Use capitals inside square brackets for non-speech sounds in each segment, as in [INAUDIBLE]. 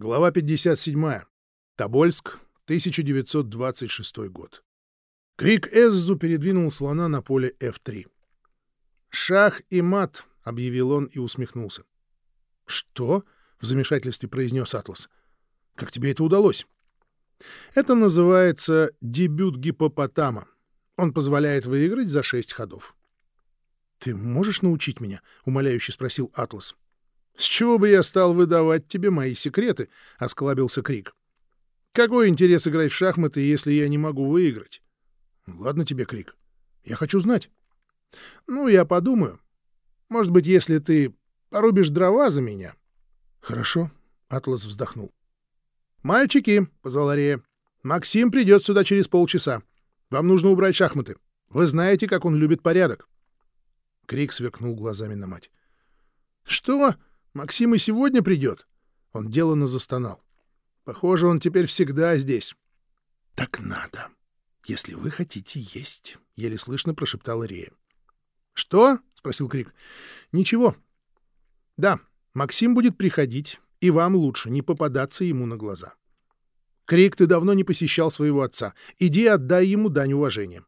Глава 57. Тобольск, 1926 год. Крик Эззу передвинул слона на поле F3. «Шах и мат», — объявил он и усмехнулся. «Что?» — в замешательстве произнес Атлас. «Как тебе это удалось?» «Это называется дебют гипопотама. Он позволяет выиграть за шесть ходов». «Ты можешь научить меня?» — умоляюще спросил Атлас. «С чего бы я стал выдавать тебе мои секреты?» — осклабился Крик. «Какой интерес играть в шахматы, если я не могу выиграть?» «Ладно тебе, Крик. Я хочу знать». «Ну, я подумаю. Может быть, если ты порубишь дрова за меня». «Хорошо», — Атлас вздохнул. «Мальчики», — позвала Рея, — «Максим придет сюда через полчаса. Вам нужно убрать шахматы. Вы знаете, как он любит порядок». Крик сверкнул глазами на мать. «Что?» Максим и сегодня придет. Он деланно застонал. Похоже, он теперь всегда здесь. — Так надо, если вы хотите есть, — еле слышно прошептала Рея. — Что? — спросил Крик. — Ничего. — Да, Максим будет приходить, и вам лучше не попадаться ему на глаза. Крик, ты давно не посещал своего отца. Иди отдай ему дань уважения.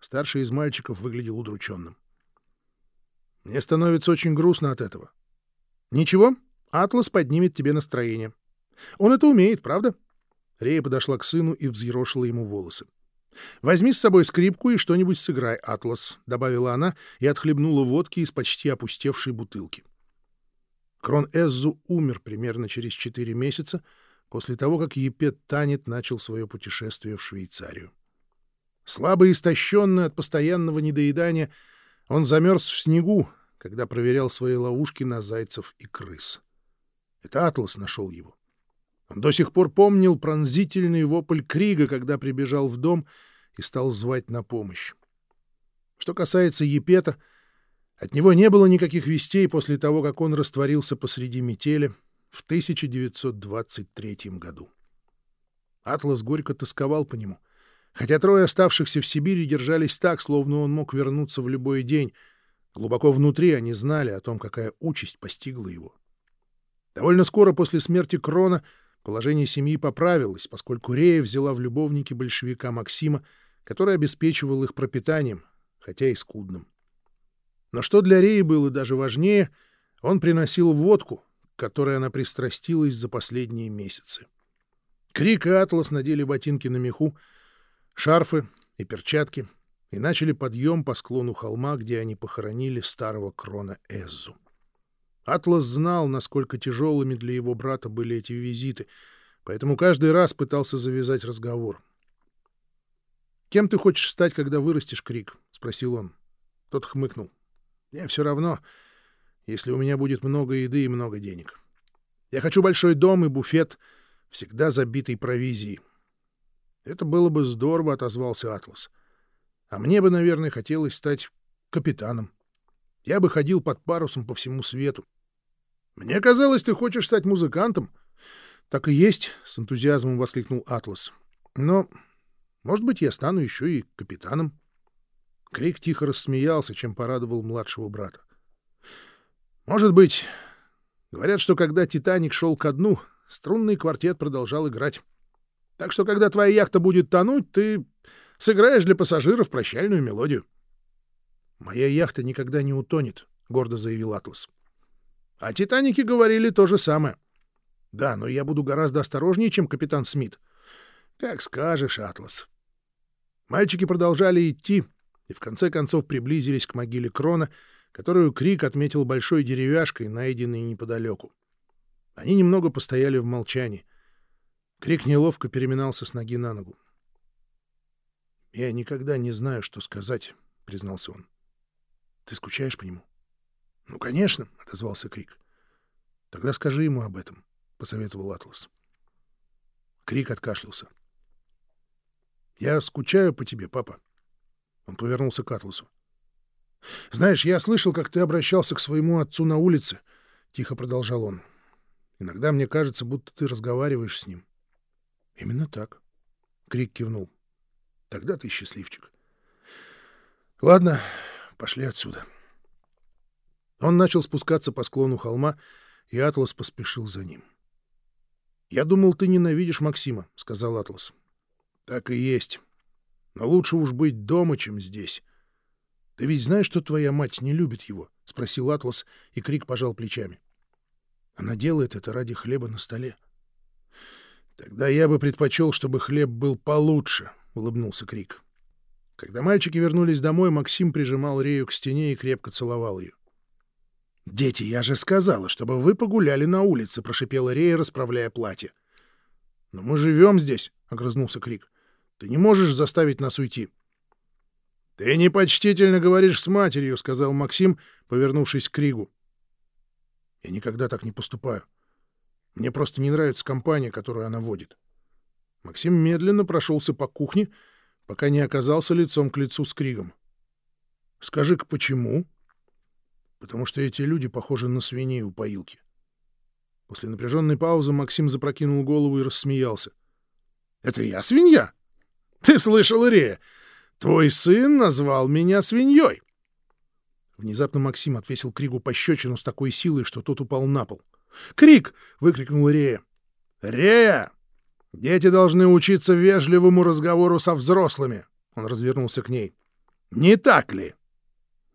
Старший из мальчиков выглядел удрученным. — Мне становится очень грустно от этого. Ничего, Атлас поднимет тебе настроение. Он это умеет, правда? Рея подошла к сыну и взъерошила ему волосы. «Возьми с собой скрипку и что-нибудь сыграй, Атлас», — добавила она и отхлебнула водки из почти опустевшей бутылки. Крон Эззу умер примерно через четыре месяца после того, как Епет Танет начал свое путешествие в Швейцарию. Слабо истощенный от постоянного недоедания, он замерз в снегу, когда проверял свои ловушки на зайцев и крыс. Это Атлас нашел его. Он до сих пор помнил пронзительный вопль Крига, когда прибежал в дом и стал звать на помощь. Что касается Епета, от него не было никаких вестей после того, как он растворился посреди метели в 1923 году. Атлас горько тосковал по нему, хотя трое оставшихся в Сибири держались так, словно он мог вернуться в любой день — Глубоко внутри они знали о том, какая участь постигла его. Довольно скоро после смерти Крона положение семьи поправилось, поскольку Рея взяла в любовники большевика Максима, который обеспечивал их пропитанием, хотя и скудным. Но что для Реи было даже важнее, он приносил водку, которой она пристрастилась за последние месяцы. Крик и Атлас надели ботинки на меху, шарфы и перчатки — и начали подъем по склону холма, где они похоронили старого крона Эззу. Атлас знал, насколько тяжелыми для его брата были эти визиты, поэтому каждый раз пытался завязать разговор. «Кем ты хочешь стать, когда вырастешь, Крик?» — спросил он. Тот хмыкнул. «Мне все равно, если у меня будет много еды и много денег. Я хочу большой дом и буфет, всегда забитый провизией». «Это было бы здорово», — отозвался Атлас. А мне бы, наверное, хотелось стать капитаном. Я бы ходил под парусом по всему свету. Мне казалось, ты хочешь стать музыкантом. Так и есть, с энтузиазмом воскликнул Атлас. Но, может быть, я стану еще и капитаном. Крик тихо рассмеялся, чем порадовал младшего брата. Может быть. Говорят, что когда «Титаник» шел ко дну, струнный квартет продолжал играть. Так что, когда твоя яхта будет тонуть, ты Сыграешь для пассажиров прощальную мелодию. — Моя яхта никогда не утонет, — гордо заявил Атлас. — А «Титаники» говорили то же самое. — Да, но я буду гораздо осторожнее, чем капитан Смит. — Как скажешь, Атлас. Мальчики продолжали идти и в конце концов приблизились к могиле Крона, которую Крик отметил большой деревяшкой, найденной неподалеку. Они немного постояли в молчании. Крик неловко переминался с ноги на ногу. «Я никогда не знаю, что сказать», — признался он. «Ты скучаешь по нему?» «Ну, конечно», — отозвался Крик. «Тогда скажи ему об этом», — посоветовал Атлас. Крик откашлялся. «Я скучаю по тебе, папа». Он повернулся к Атласу. «Знаешь, я слышал, как ты обращался к своему отцу на улице», — тихо продолжал он. «Иногда мне кажется, будто ты разговариваешь с ним». «Именно так», — Крик кивнул. Тогда ты счастливчик. Ладно, пошли отсюда. Он начал спускаться по склону холма, и Атлас поспешил за ним. «Я думал, ты ненавидишь Максима», — сказал Атлас. «Так и есть. Но лучше уж быть дома, чем здесь. Ты ведь знаешь, что твоя мать не любит его?» — спросил Атлас, и Крик пожал плечами. «Она делает это ради хлеба на столе». «Тогда я бы предпочел, чтобы хлеб был получше», — улыбнулся Крик. Когда мальчики вернулись домой, Максим прижимал Рею к стене и крепко целовал ее. «Дети, я же сказала, чтобы вы погуляли на улице», — прошипела Рея, расправляя платье. «Но мы живем здесь», — огрызнулся Крик. «Ты не можешь заставить нас уйти». «Ты непочтительно говоришь с матерью», — сказал Максим, повернувшись к Кригу. «Я никогда так не поступаю. Мне просто не нравится компания, которую она водит». Максим медленно прошелся по кухне, пока не оказался лицом к лицу с Кригом. «Скажи-ка, почему?» потому что эти люди похожи на свиней у поилки. После напряженной паузы Максим запрокинул голову и рассмеялся. — Это я свинья? [LAUGHS] Ты слышал, Рея? Твой сын назвал меня свиньей. Внезапно Максим отвесил Кригу пощечину с такой силой, что тот упал на пол. «Крик!» — выкрикнула Рея. «Рея! Дети должны учиться вежливому разговору со взрослыми!» Он развернулся к ней. «Не так ли?»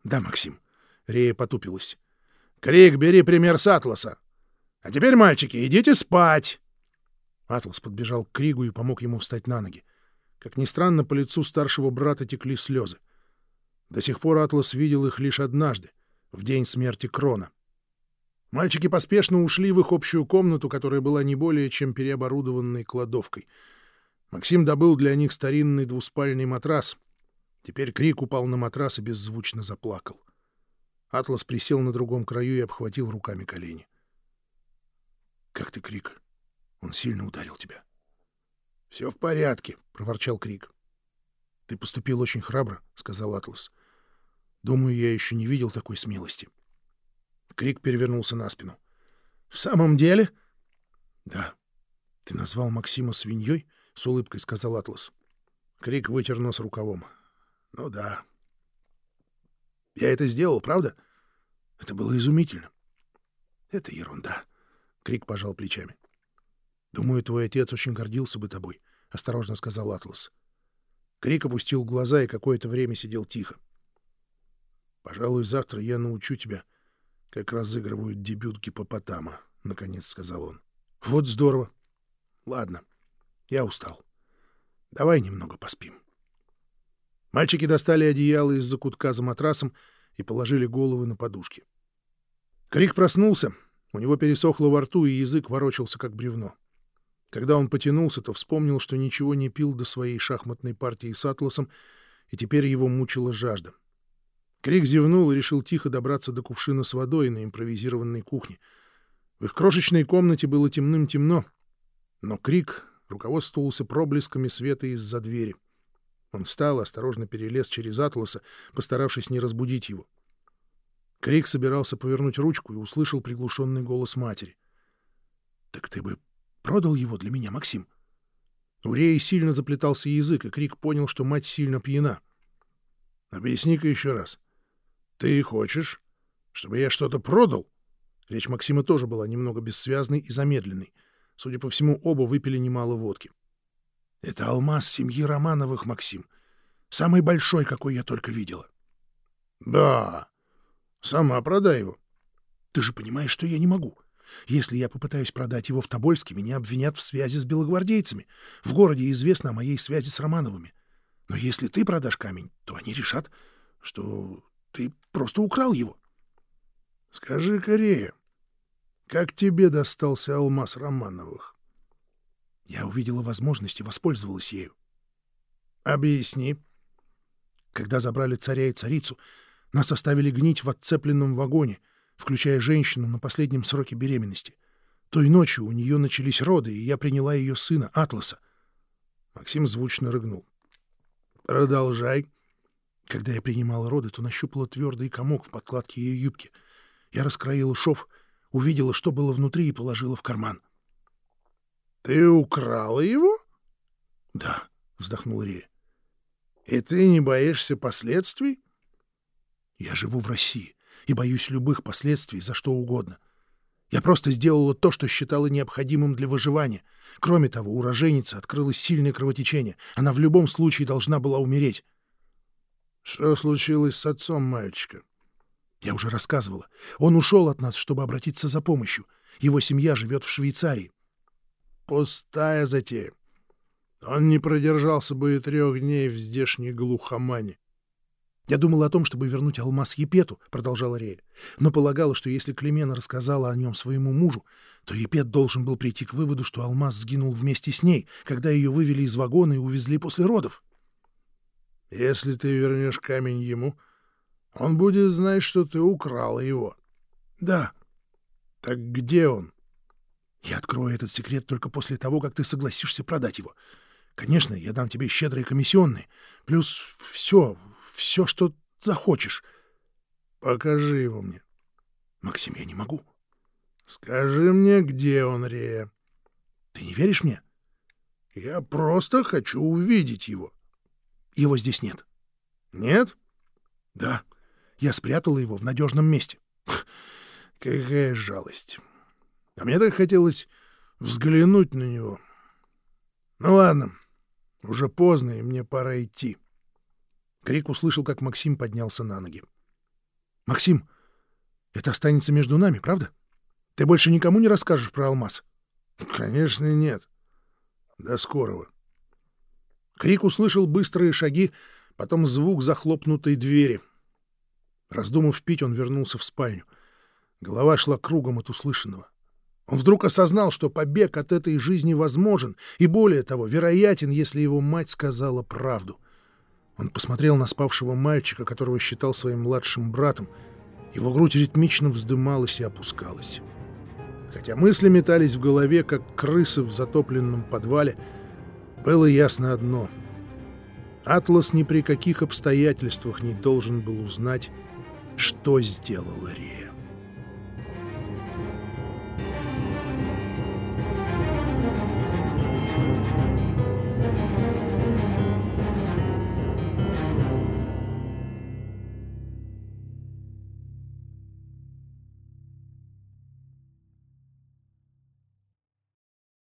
«Да, Максим. Рея потупилась. «Крик, бери пример с Атласа! А теперь, мальчики, идите спать!» Атлас подбежал к Кригу и помог ему встать на ноги. Как ни странно, по лицу старшего брата текли слезы. До сих пор Атлас видел их лишь однажды, в день смерти Крона. Мальчики поспешно ушли в их общую комнату, которая была не более чем переоборудованной кладовкой. Максим добыл для них старинный двуспальный матрас. Теперь Крик упал на матрас и беззвучно заплакал. — Атлас присел на другом краю и обхватил руками колени. «Как ты, Крик? Он сильно ударил тебя». «Все в порядке», — проворчал Крик. «Ты поступил очень храбро», — сказал Атлас. «Думаю, я еще не видел такой смелости». Крик перевернулся на спину. «В самом деле?» «Да. Ты назвал Максима свиньей?» — с улыбкой сказал Атлас. Крик вытер нос рукавом. «Ну да. Я это сделал, правда? Это было изумительно. Это ерунда. Крик пожал плечами. Думаю, твой отец очень гордился бы тобой, осторожно сказал Атлас. Крик опустил глаза и какое-то время сидел тихо. Пожалуй, завтра я научу тебя, как разыгрывают дебют гипопотама, наконец сказал он. Вот здорово. Ладно, я устал. Давай немного поспим. Мальчики достали одеяло из закутка за матрасом и положили головы на подушки. Крик проснулся. У него пересохло во рту, и язык ворочался, как бревно. Когда он потянулся, то вспомнил, что ничего не пил до своей шахматной партии с Атласом, и теперь его мучила жажда. Крик зевнул и решил тихо добраться до кувшина с водой на импровизированной кухне. В их крошечной комнате было темным-темно, но Крик руководствовался проблесками света из-за двери. Он встал и осторожно перелез через Атласа, постаравшись не разбудить его. Крик собирался повернуть ручку и услышал приглушенный голос матери. — Так ты бы продал его для меня, Максим? У Реи сильно заплетался язык, и Крик понял, что мать сильно пьяна. — Объясни-ка еще раз. Ты хочешь, чтобы я что-то продал? Речь Максима тоже была немного бессвязной и замедленной. Судя по всему, оба выпили немало водки. — это алмаз семьи Романовых, Максим. Самый большой, какой я только видела. Да, сама продай его. Ты же понимаешь, что я не могу. Если я попытаюсь продать его в Тобольске, меня обвинят в связи с белогвардейцами. В городе известно о моей связи с Романовыми. Но если ты продашь камень, то они решат, что ты просто украл его. Скажи, Корея, как тебе достался алмаз Романовых? Я увидела возможность и воспользовалась ею. Объясни. Когда забрали царя и царицу, нас оставили гнить в отцепленном вагоне, включая женщину на последнем сроке беременности. Той ночью у нее начались роды, и я приняла ее сына, Атласа. Максим звучно рыгнул. «Продолжай». Когда я принимала роды, то нащупала твердый комок в подкладке ее юбки. Я раскроила шов, увидела, что было внутри, и положила в карман. — ты украла его? — Да, — вздохнул Рия. — И ты не боишься последствий? — Я живу в России и боюсь любых последствий за что угодно. Я просто сделала то, что считала необходимым для выживания. Кроме того, у роженицы открылось сильное кровотечение. Она в любом случае должна была умереть. Что случилось с отцом мальчика? Я уже рассказывала. Он ушел от нас, чтобы обратиться за помощью. Его семья живет в Швейцарии. Пустая затея. Он не продержался бы и трех дней в здешней глухомане. «Я думала о том, чтобы вернуть алмаз Епету», — продолжала Рея, «но полагала, что если Клемена рассказала о нем своему мужу, то Епет должен был прийти к выводу, что алмаз сгинул вместе с ней, когда ее вывели из вагона и увезли после родов». «Если ты вернешь камень ему, он будет знать, что ты украла его». «Да». «Так где он?» «Я открою этот секрет только после того, как ты согласишься продать его. Конечно, я дам тебе щедрые комиссионные, плюс все, все, что захочешь. Покажи его мне. Максим, я не могу. Скажи мне, где он, Рея. Ты не веришь мне? Я просто хочу увидеть его. Его здесь нет. Нет? Да. Я спрятала его в надежном месте. Какая жалость. А мне так хотелось взглянуть на него. Ну ладно, уже поздно, и мне пора идти. Крик услышал, как Максим поднялся на ноги. «Максим, это останется между нами, правда? Ты больше никому не расскажешь про алмаз?» «Конечно, нет. До скорого». Крик услышал быстрые шаги, потом звук захлопнутой двери. Раздумав пить, он вернулся в спальню. Голова шла кругом от услышанного. Он вдруг осознал, что побег от этой жизни возможен, и более того, вероятен, если его мать сказала правду. Он посмотрел на спавшего мальчика, которого считал своим младшим братом. Его грудь ритмично вздымалась и опускалась. Хотя мысли метались в голове, как крысы в затопленном подвале, было ясно одно. Атлас ни при каких обстоятельствах не должен был узнать, что сделала Рия.